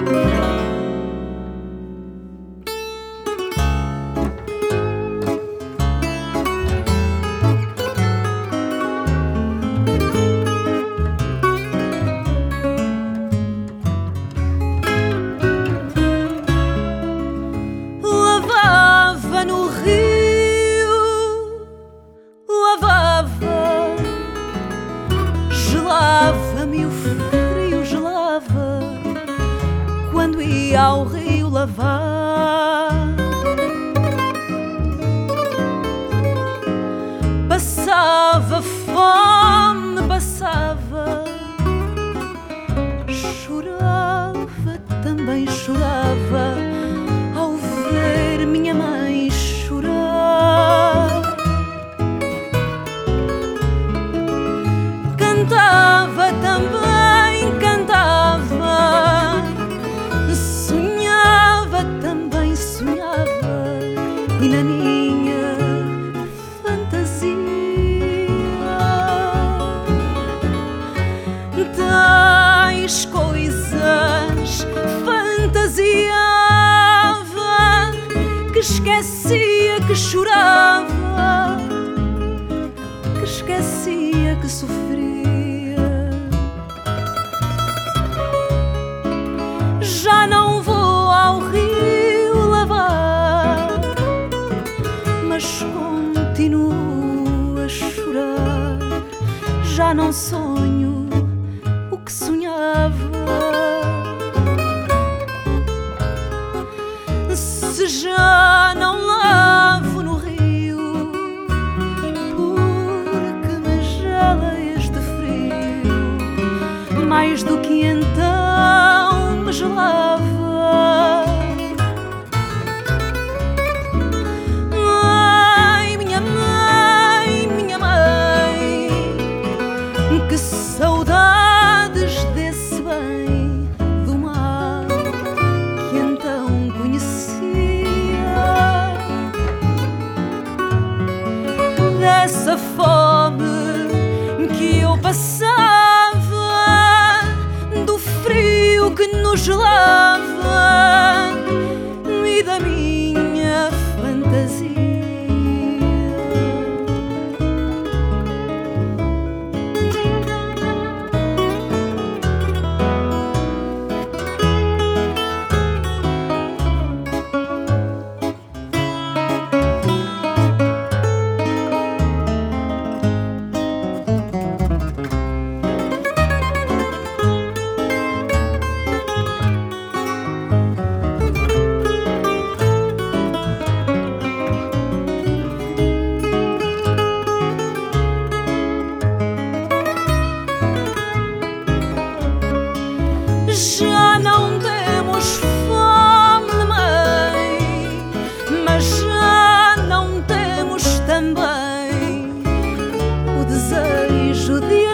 Música ao rio lavar. Passava fome, passava, chorava, também chorava. continuo a chorar. Já não sonho dessa fome que eu passava, do frio que nos lava. Já não temos fome, mãe, mas já não temos também o desejo de